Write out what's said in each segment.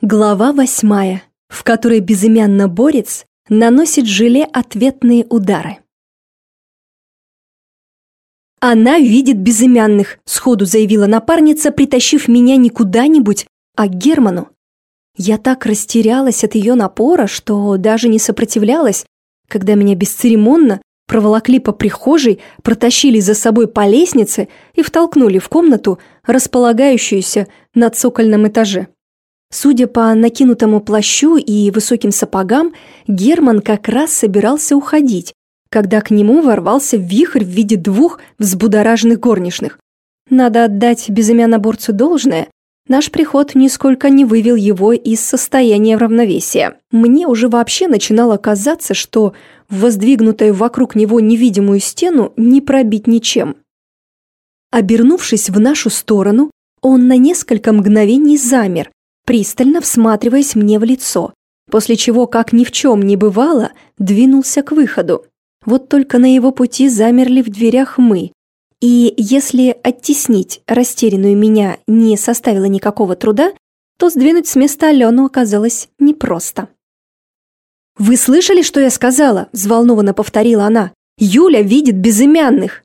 Глава восьмая, в которой безымянно борец наносит желе ответные удары. «Она видит безымянных», — сходу заявила напарница, притащив меня не куда-нибудь, а к Герману. Я так растерялась от ее напора, что даже не сопротивлялась, когда меня бесцеремонно проволокли по прихожей, протащили за собой по лестнице и втолкнули в комнату, располагающуюся на цокольном этаже. Судя по накинутому плащу и высоким сапогам, Герман как раз собирался уходить, когда к нему ворвался вихрь в виде двух взбудораженных горничных. Надо отдать безымяноборцу должное, наш приход нисколько не вывел его из состояния равновесия. Мне уже вообще начинало казаться, что воздвигнутую вокруг него невидимую стену не пробить ничем. Обернувшись в нашу сторону, он на несколько мгновений замер, пристально всматриваясь мне в лицо, после чего, как ни в чем не бывало, двинулся к выходу. Вот только на его пути замерли в дверях мы. И если оттеснить растерянную меня не составило никакого труда, то сдвинуть с места Алену оказалось непросто. «Вы слышали, что я сказала?» – взволнованно повторила она. «Юля видит безымянных!»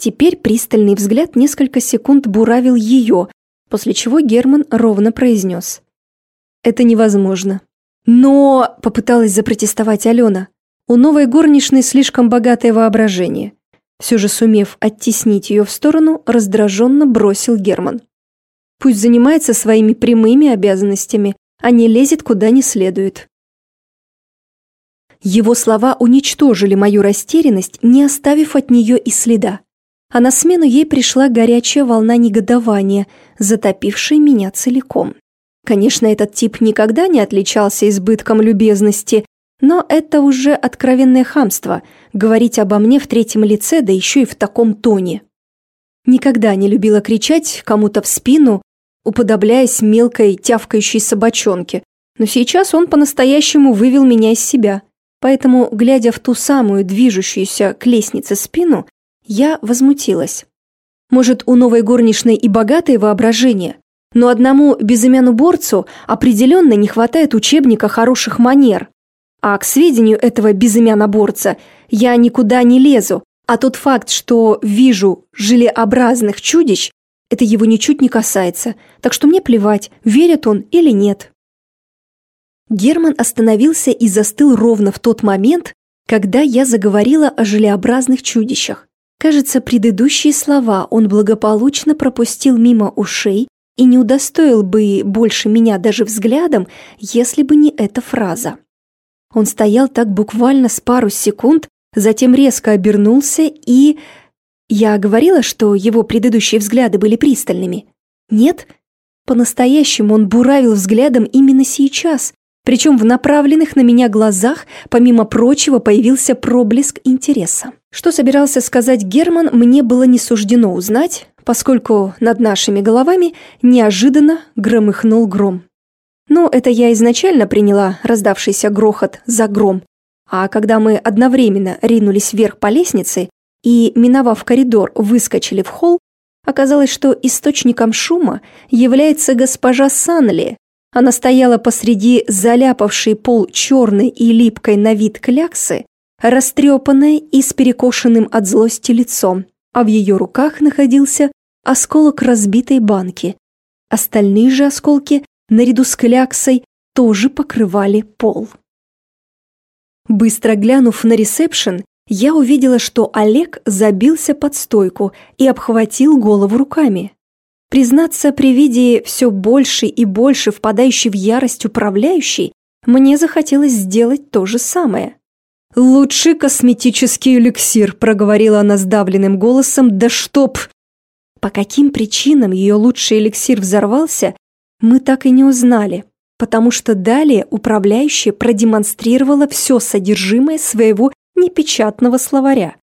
Теперь пристальный взгляд несколько секунд буравил ее, после чего Герман ровно произнес. «Это невозможно». «Но...» – попыталась запротестовать Алена. У новой горничной слишком богатое воображение. Все же сумев оттеснить ее в сторону, раздраженно бросил Герман. Пусть занимается своими прямыми обязанностями, а не лезет куда не следует. Его слова уничтожили мою растерянность, не оставив от нее и следа а на смену ей пришла горячая волна негодования, затопившая меня целиком. Конечно, этот тип никогда не отличался избытком любезности, но это уже откровенное хамство – говорить обо мне в третьем лице, да еще и в таком тоне. Никогда не любила кричать кому-то в спину, уподобляясь мелкой тявкающей собачонке, но сейчас он по-настоящему вывел меня из себя. Поэтому, глядя в ту самую движущуюся к лестнице спину, я возмутилась. Может, у новой горничной и богатое воображение, но одному безымяну борцу определенно не хватает учебника хороших манер. А к сведению этого безымяноборца я никуда не лезу, а тот факт, что вижу желеобразных чудищ, это его ничуть не касается, так что мне плевать, верит он или нет. Герман остановился и застыл ровно в тот момент, когда я заговорила о желеобразных чудищах. Кажется, предыдущие слова он благополучно пропустил мимо ушей и не удостоил бы больше меня даже взглядом, если бы не эта фраза. Он стоял так буквально с пару секунд, затем резко обернулся и... Я говорила, что его предыдущие взгляды были пристальными. Нет, по-настоящему он буравил взглядом именно сейчас, причем в направленных на меня глазах, помимо прочего, появился проблеск интереса. Что собирался сказать Герман, мне было не суждено узнать, поскольку над нашими головами неожиданно громыхнул гром. Ну, это я изначально приняла раздавшийся грохот за гром, а когда мы одновременно ринулись вверх по лестнице и, миновав коридор, выскочили в холл, оказалось, что источником шума является госпожа Санли, она стояла посреди заляпавшей пол черной и липкой на вид кляксы, растрепанная и с перекошенным от злости лицом, а в ее руках находился осколок разбитой банки. Остальные же осколки, наряду с кляксой, тоже покрывали пол. Быстро глянув на ресепшн, я увидела, что Олег забился под стойку и обхватил голову руками. Признаться, при виде все больше и больше впадающей в ярость управляющей, мне захотелось сделать то же самое. «Лучший косметический эликсир», – проговорила она сдавленным голосом, «да чтоб...» По каким причинам ее лучший эликсир взорвался, мы так и не узнали, потому что далее управляющая продемонстрировала все содержимое своего непечатного словаря.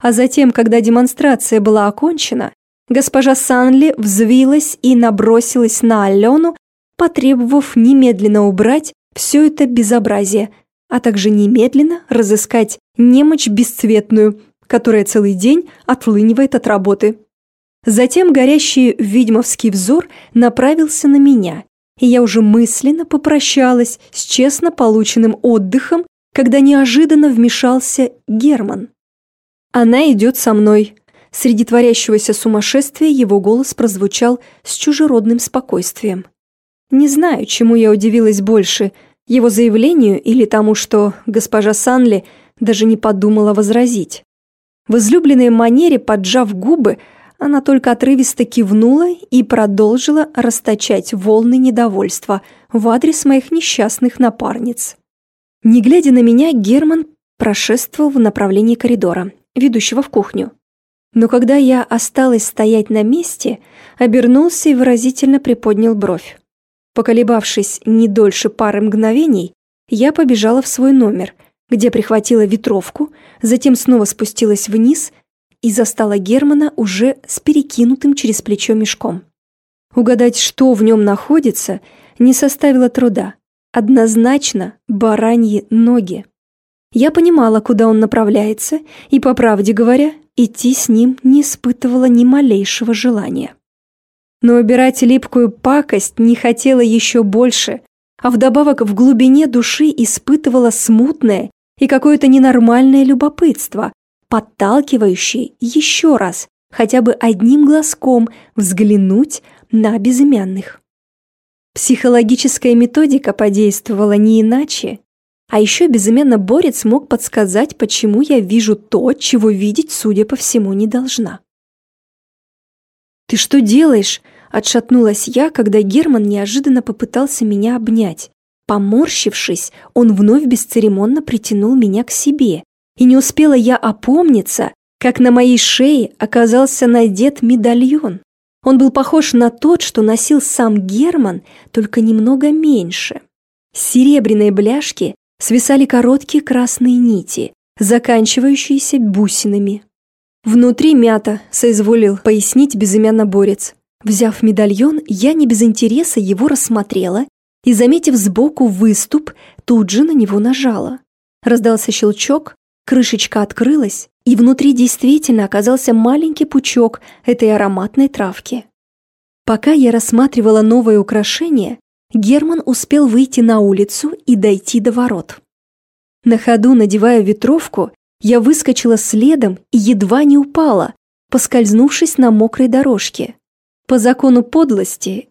А затем, когда демонстрация была окончена, Госпожа Санли взвилась и набросилась на Алену, потребовав немедленно убрать все это безобразие, а также немедленно разыскать немочь бесцветную, которая целый день отлынивает от работы. Затем горящий ведьмовский взор направился на меня, и я уже мысленно попрощалась с честно полученным отдыхом, когда неожиданно вмешался Герман. «Она идет со мной». Среди творящегося сумасшествия его голос прозвучал с чужеродным спокойствием. Не знаю, чему я удивилась больше, его заявлению или тому, что госпожа Санли даже не подумала возразить. В излюбленной манере, поджав губы, она только отрывисто кивнула и продолжила расточать волны недовольства в адрес моих несчастных напарниц. Не глядя на меня, Герман прошествовал в направлении коридора, ведущего в кухню. Но когда я осталась стоять на месте, обернулся и выразительно приподнял бровь. Поколебавшись не дольше пары мгновений, я побежала в свой номер, где прихватила ветровку, затем снова спустилась вниз и застала Германа уже с перекинутым через плечо мешком. Угадать, что в нем находится, не составило труда. Однозначно бараньи ноги. Я понимала, куда он направляется, и, по правде говоря, идти с ним не испытывала ни малейшего желания. Но убирать липкую пакость не хотела еще больше, а вдобавок в глубине души испытывала смутное и какое-то ненормальное любопытство, подталкивающее еще раз, хотя бы одним глазком взглянуть на безымянных. Психологическая методика подействовала не иначе, а еще безыменно борец мог подсказать, почему я вижу то, чего видеть, судя по всему, не должна. «Ты что делаешь?» – отшатнулась я, когда Герман неожиданно попытался меня обнять. Поморщившись, он вновь бесцеремонно притянул меня к себе, и не успела я опомниться, как на моей шее оказался надет медальон. Он был похож на тот, что носил сам Герман, только немного меньше. С серебряной бляшки свисали короткие красные нити, заканчивающиеся бусинами. «Внутри мята», — соизволил пояснить безымянно борец. Взяв медальон, я не без интереса его рассмотрела и, заметив сбоку выступ, тут же на него нажала. Раздался щелчок, крышечка открылась, и внутри действительно оказался маленький пучок этой ароматной травки. Пока я рассматривала новое украшение, Герман успел выйти на улицу и дойти до ворот. На ходу, надевая ветровку, я выскочила следом и едва не упала, поскользнувшись на мокрой дорожке. По закону подлости,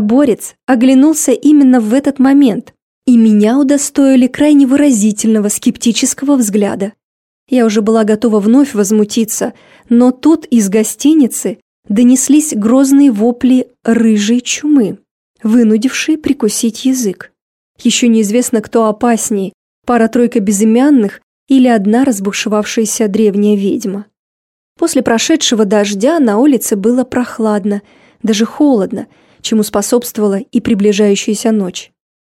борец оглянулся именно в этот момент, и меня удостоили крайне выразительного скептического взгляда. Я уже была готова вновь возмутиться, но тут из гостиницы донеслись грозные вопли рыжей чумы вынудивший прикусить язык. Еще неизвестно, кто опаснее, пара-тройка безымянных или одна разбушевавшаяся древняя ведьма. После прошедшего дождя на улице было прохладно, даже холодно, чему способствовала и приближающаяся ночь.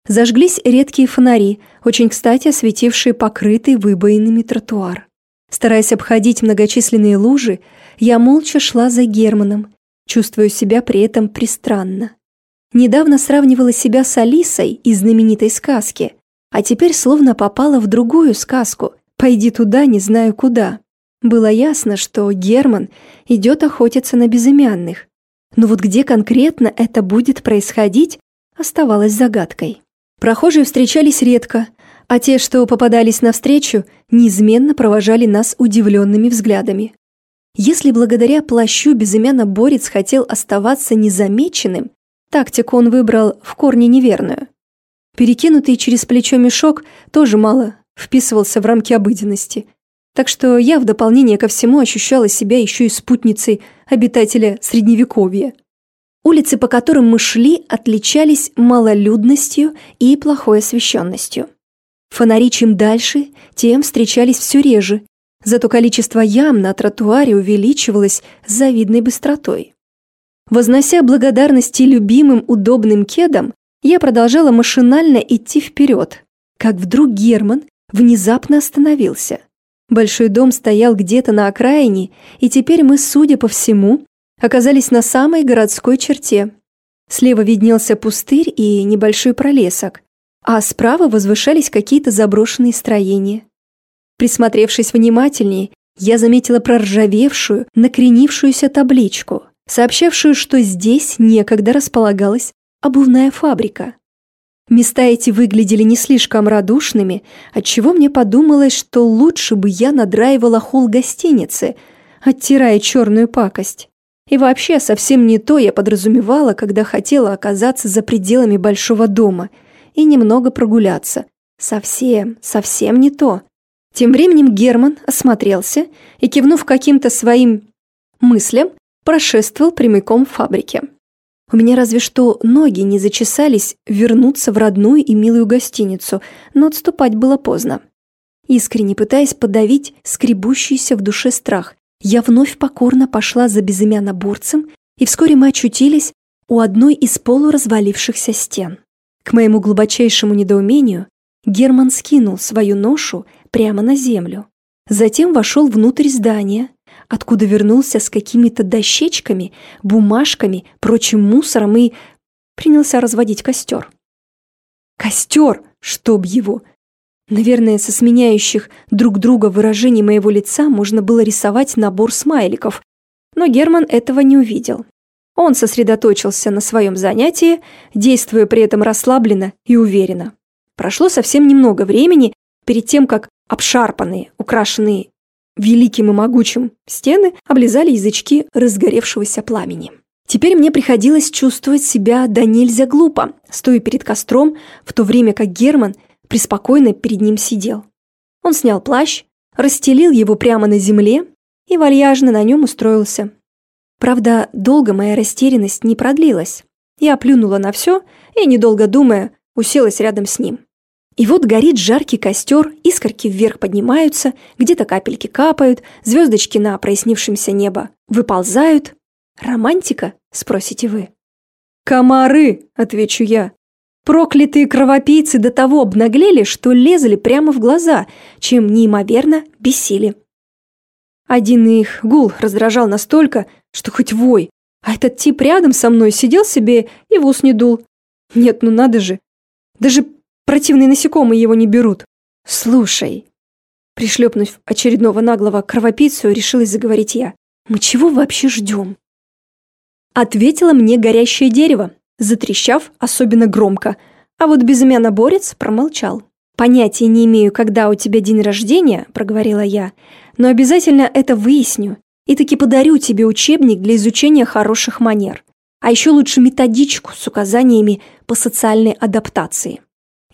Зажглись редкие фонари, очень кстати осветившие покрытый выбоинами тротуар. Стараясь обходить многочисленные лужи, я молча шла за Германом, чувствуя себя при этом пристранно. Недавно сравнивала себя с Алисой из знаменитой сказки, а теперь словно попала в другую сказку «Пойди туда, не знаю куда». Было ясно, что Герман идет охотиться на безымянных. Но вот где конкретно это будет происходить, оставалось загадкой. Прохожие встречались редко, а те, что попадались навстречу, неизменно провожали нас удивленными взглядами. Если благодаря плащу безымянно борец хотел оставаться незамеченным, Тактику он выбрал в корне неверную. Перекинутый через плечо мешок тоже мало вписывался в рамки обыденности. Так что я в дополнение ко всему ощущала себя еще и спутницей обитателя Средневековья. Улицы, по которым мы шли, отличались малолюдностью и плохой освещенностью. Фонари чем дальше, тем встречались все реже, зато количество ям на тротуаре увеличивалось с завидной быстротой. Вознося благодарности любимым удобным кедам, я продолжала машинально идти вперед, как вдруг Герман внезапно остановился. Большой дом стоял где-то на окраине, и теперь мы, судя по всему, оказались на самой городской черте. Слева виднелся пустырь и небольшой пролесок, а справа возвышались какие-то заброшенные строения. Присмотревшись внимательнее, я заметила проржавевшую, накренившуюся табличку – сообщавшую, что здесь некогда располагалась обувная фабрика. Места эти выглядели не слишком радушными, отчего мне подумалось, что лучше бы я надраивала холл гостиницы, оттирая черную пакость. И вообще совсем не то я подразумевала, когда хотела оказаться за пределами большого дома и немного прогуляться. Совсем, совсем не то. Тем временем Герман осмотрелся и, кивнув каким-то своим мыслям, прошествовал прямиком в фабрике. У меня разве что ноги не зачесались вернуться в родную и милую гостиницу, но отступать было поздно. Искренне пытаясь подавить скребущийся в душе страх, я вновь покорно пошла за безымяноборцем, и вскоре мы очутились у одной из полуразвалившихся стен. К моему глубочайшему недоумению Герман скинул свою ношу прямо на землю. Затем вошел внутрь здания, откуда вернулся с какими-то дощечками, бумажками, прочим мусором и принялся разводить костер. Костер, чтоб его! Наверное, со сменяющих друг друга выражений моего лица можно было рисовать набор смайликов, но Герман этого не увидел. Он сосредоточился на своем занятии, действуя при этом расслабленно и уверенно. Прошло совсем немного времени перед тем, как обшарпанные, украшенные великим и могучим стены облизали язычки разгоревшегося пламени. Теперь мне приходилось чувствовать себя до нельзя глупо, стоя перед костром, в то время как Герман преспокойно перед ним сидел. Он снял плащ, расстелил его прямо на земле и вальяжно на нем устроился. Правда, долго моя растерянность не продлилась. Я плюнула на все и, недолго думая, уселась рядом с ним. И вот горит жаркий костер, искорки вверх поднимаются, где-то капельки капают, звездочки на прояснившемся небо выползают. Романтика, спросите вы? «Комары!» – отвечу я. Проклятые кровопийцы до того обнаглели, что лезли прямо в глаза, чем неимоверно бесили. Один их гул раздражал настолько, что хоть вой, а этот тип рядом со мной сидел себе и в ус не дул. Нет, ну надо же. Даже Противные насекомые его не берут. Слушай. Пришлепнув очередного наглого кровопийцу, решилась заговорить я. Мы чего вообще ждем? Ответила мне горящее дерево, затрещав особенно громко, а вот безымянно-борец промолчал. «Понятия не имею, когда у тебя день рождения», — проговорила я, «но обязательно это выясню и таки подарю тебе учебник для изучения хороших манер, а еще лучше методичку с указаниями по социальной адаптации».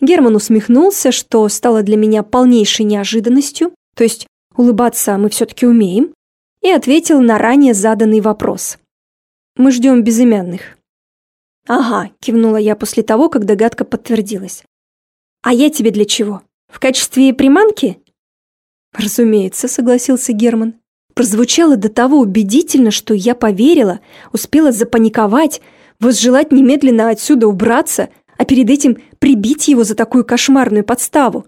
Герман усмехнулся, что стало для меня полнейшей неожиданностью, то есть улыбаться мы все-таки умеем, и ответил на ранее заданный вопрос. «Мы ждем безымянных». «Ага», – кивнула я после того, как догадка подтвердилась. «А я тебе для чего? В качестве приманки?» «Разумеется», – согласился Герман. Прозвучало до того убедительно, что я поверила, успела запаниковать, возжелать немедленно отсюда убраться – а перед этим прибить его за такую кошмарную подставу.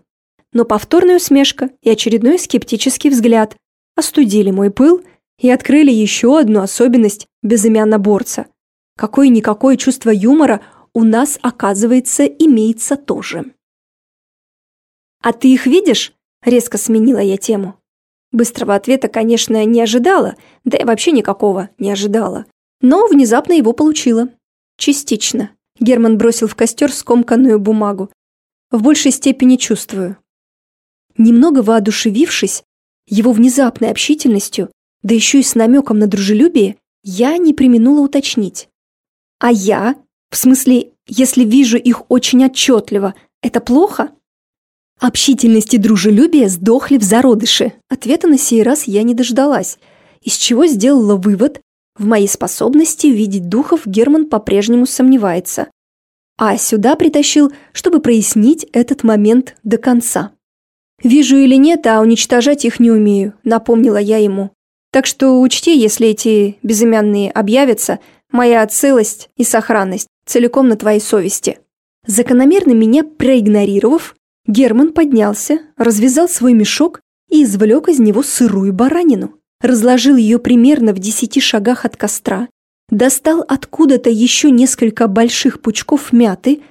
Но повторная усмешка и очередной скептический взгляд остудили мой пыл и открыли еще одну особенность безымянно-борца. Какое-никакое чувство юмора у нас, оказывается, имеется тоже. «А ты их видишь?» – резко сменила я тему. Быстрого ответа, конечно, не ожидала, да и вообще никакого не ожидала. Но внезапно его получила. Частично. Герман бросил в костер скомканную бумагу. В большей степени чувствую. Немного воодушевившись его внезапной общительностью, да еще и с намеком на дружелюбие, я не применула уточнить. А я? В смысле, если вижу их очень отчетливо, это плохо? Общительность и дружелюбие сдохли в зародыше. Ответа на сей раз я не дождалась, из чего сделала вывод, в моей способности видеть духов Герман по-прежнему сомневается. А сюда притащил, чтобы прояснить этот момент до конца. «Вижу или нет, а уничтожать их не умею», — напомнила я ему. «Так что учти, если эти безымянные объявятся, моя целость и сохранность целиком на твоей совести». Закономерно меня проигнорировав, Герман поднялся, развязал свой мешок и извлек из него сырую баранину разложил ее примерно в десяти шагах от костра, достал откуда-то еще несколько больших пучков мяты,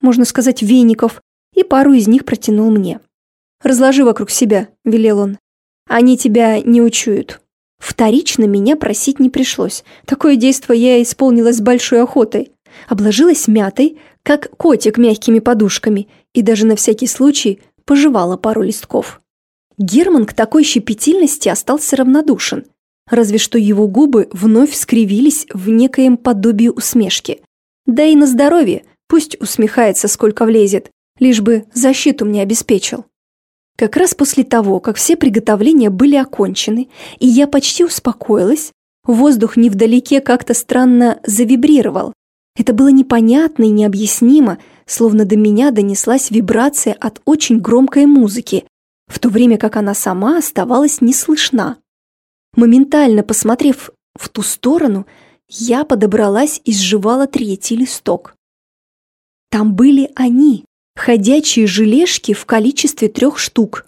можно сказать, веников, и пару из них протянул мне. «Разложи вокруг себя», — велел он. «Они тебя не учуют». Вторично меня просить не пришлось. Такое действо я исполнила с большой охотой. обложилась мятой, как котик мягкими подушками, и даже на всякий случай пожевала пару листков. Герман к такой щепетильности остался равнодушен, разве что его губы вновь скривились в некоем подобии усмешки. Да и на здоровье, пусть усмехается сколько влезет, лишь бы защиту мне обеспечил. Как раз после того, как все приготовления были окончены, и я почти успокоилась, воздух невдалеке как-то странно завибрировал. Это было непонятно и необъяснимо, словно до меня донеслась вибрация от очень громкой музыки, в то время как она сама оставалась не слышна. Моментально посмотрев в ту сторону, я подобралась и сживала третий листок. Там были они, ходячие желешки в количестве трех штук.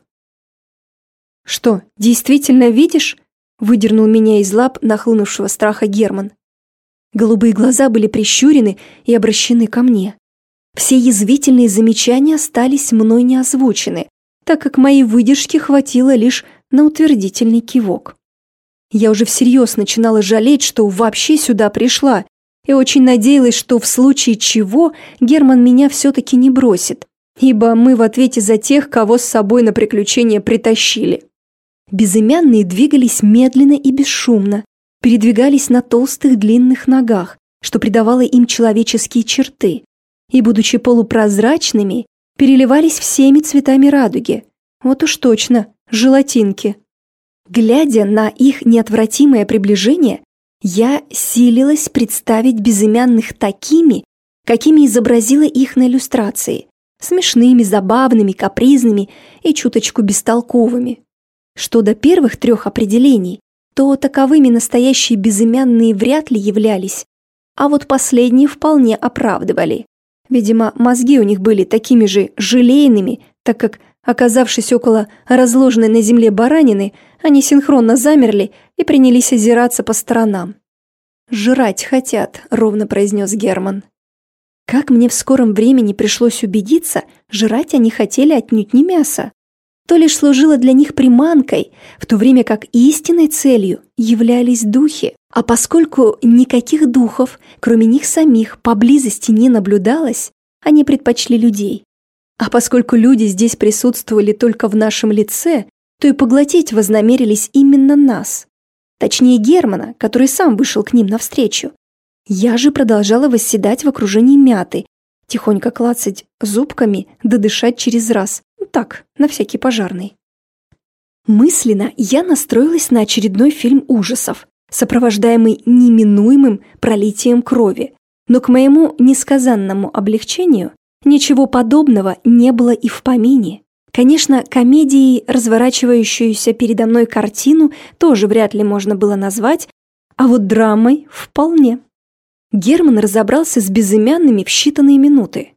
«Что, действительно видишь?» – выдернул меня из лап нахлынувшего страха Герман. Голубые глаза были прищурены и обращены ко мне. Все язвительные замечания остались мной не озвучены, так как моей выдержки хватило лишь на утвердительный кивок. Я уже всерьез начинала жалеть, что вообще сюда пришла, и очень надеялась, что в случае чего Герман меня все-таки не бросит, ибо мы в ответе за тех, кого с собой на приключения притащили. Безымянные двигались медленно и бесшумно, передвигались на толстых длинных ногах, что придавало им человеческие черты, и, будучи полупрозрачными, переливались всеми цветами радуги. Вот уж точно, желатинки. Глядя на их неотвратимое приближение, я силилась представить безымянных такими, какими изобразила их на иллюстрации. Смешными, забавными, капризными и чуточку бестолковыми. Что до первых трех определений, то таковыми настоящие безымянные вряд ли являлись, а вот последние вполне оправдывали. Видимо, мозги у них были такими же желейными, так как, оказавшись около разложенной на земле баранины, они синхронно замерли и принялись озираться по сторонам. «Жрать хотят», — ровно произнес Герман. Как мне в скором времени пришлось убедиться, жрать они хотели отнюдь не мясо. То лишь служило для них приманкой, в то время как истинной целью являлись духи. А поскольку никаких духов, кроме них самих, поблизости не наблюдалось, они предпочли людей. А поскольку люди здесь присутствовали только в нашем лице, то и поглотить вознамерились именно нас. Точнее, Германа, который сам вышел к ним навстречу. Я же продолжала восседать в окружении мяты, тихонько клацать зубками да дышать через раз. Так, на всякий пожарный. Мысленно я настроилась на очередной фильм ужасов, сопровождаемый неминуемым пролитием крови. Но к моему несказанному облегчению ничего подобного не было и в помине. Конечно, комедией, разворачивающуюся передо мной картину, тоже вряд ли можно было назвать, а вот драмой вполне. Герман разобрался с безымянными в считанные минуты.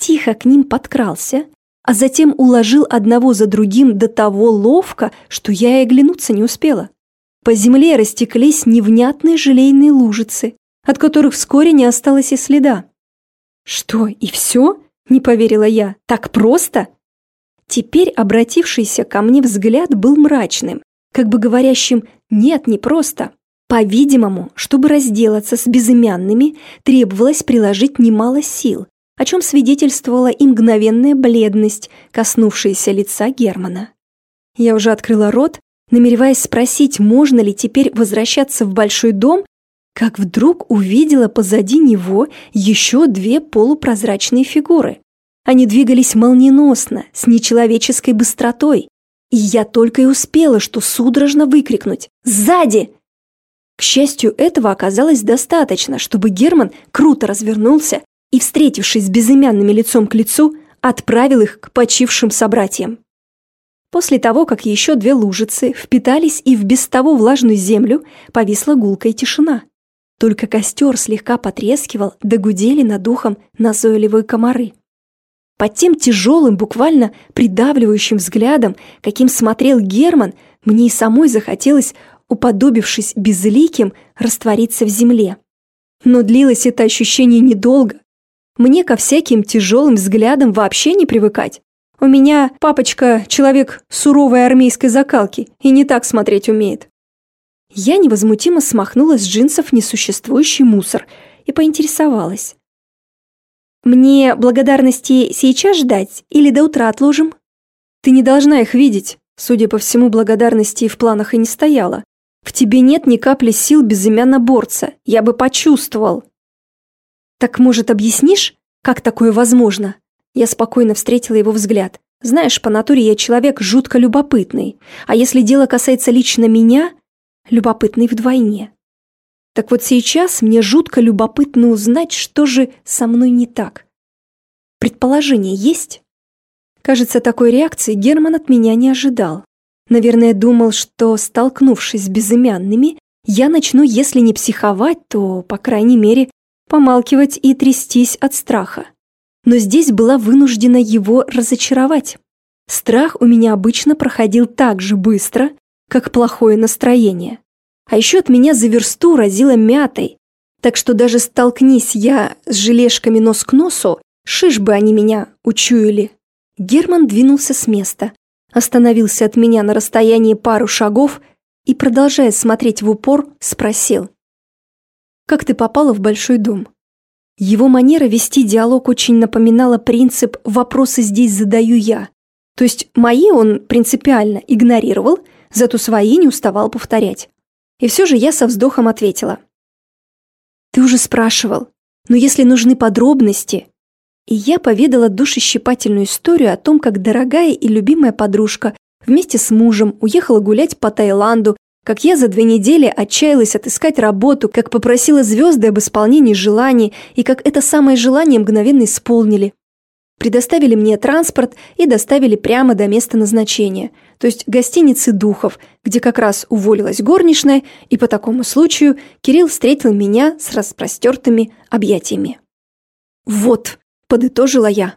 Тихо к ним подкрался, а затем уложил одного за другим до того ловко, что я и оглянуться не успела. По земле растеклись невнятные желейные лужицы, от которых вскоре не осталось и следа. «Что, и все?» – не поверила я. «Так просто?» Теперь обратившийся ко мне взгляд был мрачным, как бы говорящим «нет, не просто». По-видимому, чтобы разделаться с безымянными, требовалось приложить немало сил, о чем свидетельствовала и мгновенная бледность, коснувшаяся лица Германа. Я уже открыла рот, намереваясь спросить, можно ли теперь возвращаться в большой дом, как вдруг увидела позади него еще две полупрозрачные фигуры. Они двигались молниеносно, с нечеловеческой быстротой. И я только и успела, что судорожно выкрикнуть «Сзади!». К счастью, этого оказалось достаточно, чтобы Герман круто развернулся и, встретившись с безымянными лицом к лицу, отправил их к почившим собратьям. После того, как еще две лужицы впитались и в без того влажную землю, повисла гулкая тишина. Только костер слегка потрескивал, догудели над духом назойливые комары. Под тем тяжелым, буквально придавливающим взглядом, каким смотрел Герман, мне и самой захотелось, уподобившись безликим, раствориться в земле. Но длилось это ощущение недолго. Мне ко всяким тяжелым взглядам вообще не привыкать. У меня папочка человек суровой армейской закалки и не так смотреть умеет. Я невозмутимо смахнула с джинсов несуществующий мусор и поинтересовалась. Мне благодарности сейчас ждать или до утра отложим? Ты не должна их видеть. Судя по всему, благодарности в планах и не стояло. В тебе нет ни капли сил безымянно борца. Я бы почувствовал. Так, может, объяснишь, как такое возможно? Я спокойно встретила его взгляд. Знаешь, по натуре я человек жутко любопытный. А если дело касается лично меня, любопытный вдвойне. Так вот сейчас мне жутко любопытно узнать, что же со мной не так. Предположение есть? Кажется, такой реакции Герман от меня не ожидал. Наверное, думал, что, столкнувшись с безымянными, я начну, если не психовать, то, по крайней мере, помалкивать и трястись от страха. Но здесь была вынуждена его разочаровать. Страх у меня обычно проходил так же быстро, как плохое настроение. А еще от меня за версту разило мятой, так что даже столкнись я с желешками нос к носу, шиш бы они меня учуяли. Герман двинулся с места, остановился от меня на расстоянии пару шагов и, продолжая смотреть в упор, спросил. «Как ты попала в большой дом?» Его манера вести диалог очень напоминала принцип «вопросы здесь задаю я». То есть мои он принципиально игнорировал, зато свои не уставал повторять. И все же я со вздохом ответила. «Ты уже спрашивал, но если нужны подробности...» И я поведала душещипательную историю о том, как дорогая и любимая подружка вместе с мужем уехала гулять по Таиланду, как я за две недели отчаялась отыскать работу, как попросила звезды об исполнении желаний, и как это самое желание мгновенно исполнили. Предоставили мне транспорт и доставили прямо до места назначения – то есть гостиницы «Духов», где как раз уволилась горничная, и по такому случаю Кирилл встретил меня с распростертыми объятиями. «Вот», — подытожила я.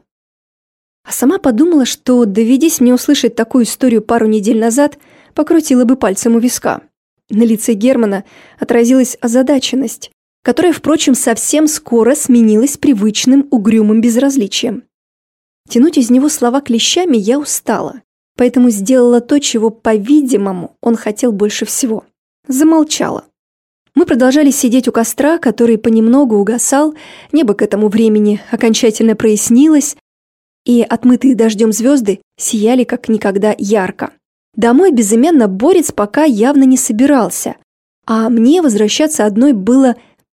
А сама подумала, что, доведись мне услышать такую историю пару недель назад, покрутила бы пальцем у виска. На лице Германа отразилась озадаченность, которая, впрочем, совсем скоро сменилась привычным угрюмым безразличием. Тянуть из него слова клещами я устала поэтому сделала то, чего, по-видимому, он хотел больше всего. Замолчала. Мы продолжали сидеть у костра, который понемногу угасал, небо к этому времени окончательно прояснилось, и отмытые дождем звезды сияли как никогда ярко. Домой безымянно Борец пока явно не собирался, а мне возвращаться одной было...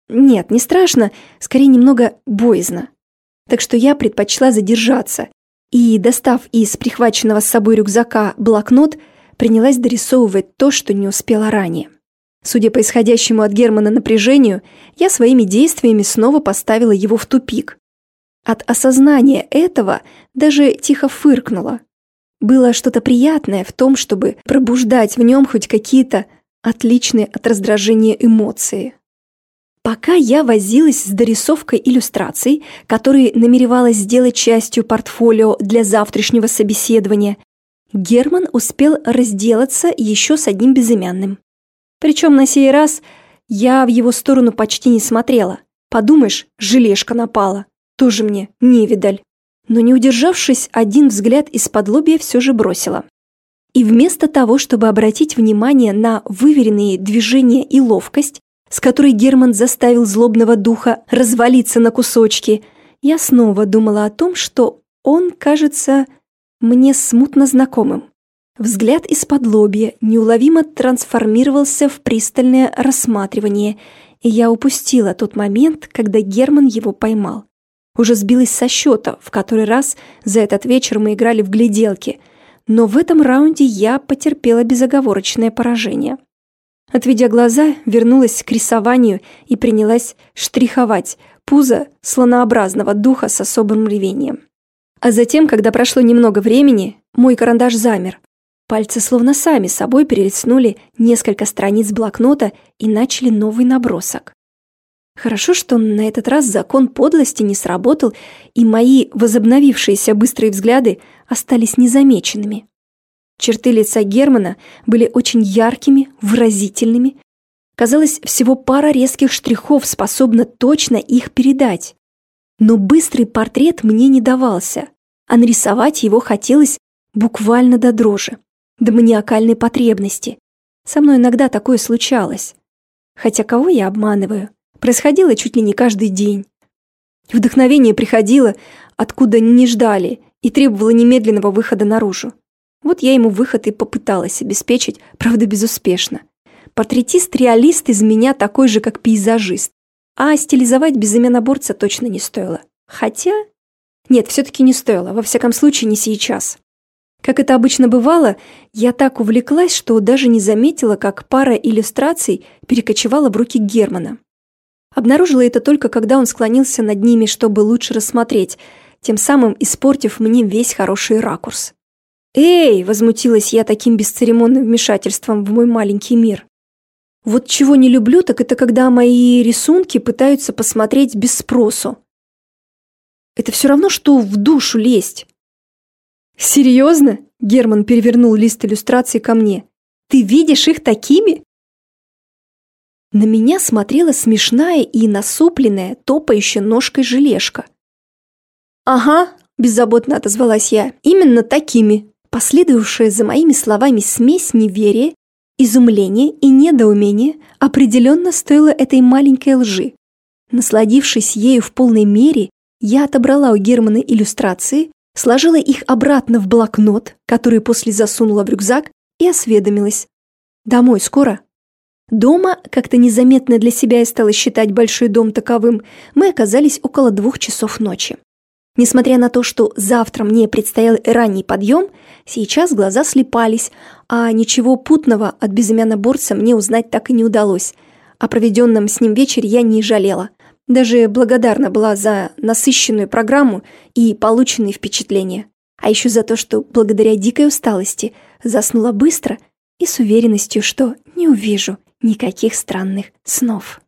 Нет, не страшно, скорее немного боязно. Так что я предпочла задержаться и, достав из прихваченного с собой рюкзака блокнот, принялась дорисовывать то, что не успела ранее. Судя по исходящему от Германа напряжению, я своими действиями снова поставила его в тупик. От осознания этого даже тихо фыркнула. Было что-то приятное в том, чтобы пробуждать в нем хоть какие-то отличные от раздражения эмоции. Пока я возилась с дорисовкой иллюстраций, которые намеревалась сделать частью портфолио для завтрашнего собеседования, Герман успел разделаться еще с одним безымянным. Причем на сей раз я в его сторону почти не смотрела. Подумаешь, желешка напала. Тоже мне невидаль. Но не удержавшись, один взгляд из-под лобья все же бросила. И вместо того, чтобы обратить внимание на выверенные движения и ловкость, с которой Герман заставил злобного духа развалиться на кусочки, я снова думала о том, что он кажется мне смутно знакомым. Взгляд из-под лобья неуловимо трансформировался в пристальное рассматривание, и я упустила тот момент, когда Герман его поймал. Уже сбилась со счета, в который раз за этот вечер мы играли в гляделки, но в этом раунде я потерпела безоговорочное поражение. Отведя глаза, вернулась к рисованию и принялась штриховать пузо слонообразного духа с особым ревением. А затем, когда прошло немного времени, мой карандаш замер. Пальцы словно сами собой перелистнули несколько страниц блокнота и начали новый набросок. Хорошо, что на этот раз закон подлости не сработал, и мои возобновившиеся быстрые взгляды остались незамеченными. Черты лица Германа были очень яркими, выразительными. Казалось, всего пара резких штрихов способна точно их передать. Но быстрый портрет мне не давался, а нарисовать его хотелось буквально до дрожи, до маниакальной потребности. Со мной иногда такое случалось. Хотя кого я обманываю? Происходило чуть ли не каждый день. Вдохновение приходило, откуда не ждали, и требовало немедленного выхода наружу. Вот я ему выход и попыталась обеспечить, правда безуспешно. Портретист-реалист из меня такой же, как пейзажист. А стилизовать безыменоборца точно не стоило. Хотя... Нет, все-таки не стоило, во всяком случае не сейчас. Как это обычно бывало, я так увлеклась, что даже не заметила, как пара иллюстраций перекочевала в руки Германа. Обнаружила это только, когда он склонился над ними, чтобы лучше рассмотреть, тем самым испортив мне весь хороший ракурс. «Эй!» – возмутилась я таким бесцеремонным вмешательством в мой маленький мир. «Вот чего не люблю, так это когда мои рисунки пытаются посмотреть без спросу. Это все равно, что в душу лезть. «Серьезно?» – Герман перевернул лист иллюстраций ко мне. «Ты видишь их такими?» На меня смотрела смешная и насупленная, топающая ножкой желешка. «Ага», – беззаботно отозвалась я, – «именно такими». Последовавшая за моими словами смесь неверия, изумления и недоумения определенно стоила этой маленькой лжи. Насладившись ею в полной мере, я отобрала у Германа иллюстрации, сложила их обратно в блокнот, который после засунула в рюкзак, и осведомилась. «Домой скоро?» Дома, как-то незаметно для себя я стала считать большой дом таковым, мы оказались около двух часов ночи. Несмотря на то, что завтра мне предстоял ранний подъем, сейчас глаза слепались, а ничего путного от безымяноборца мне узнать так и не удалось. О проведенном с ним вечере я не жалела – даже благодарна была за насыщенную программу и полученные впечатления. А еще за то, что благодаря дикой усталости заснула быстро и с уверенностью, что не увижу никаких странных снов.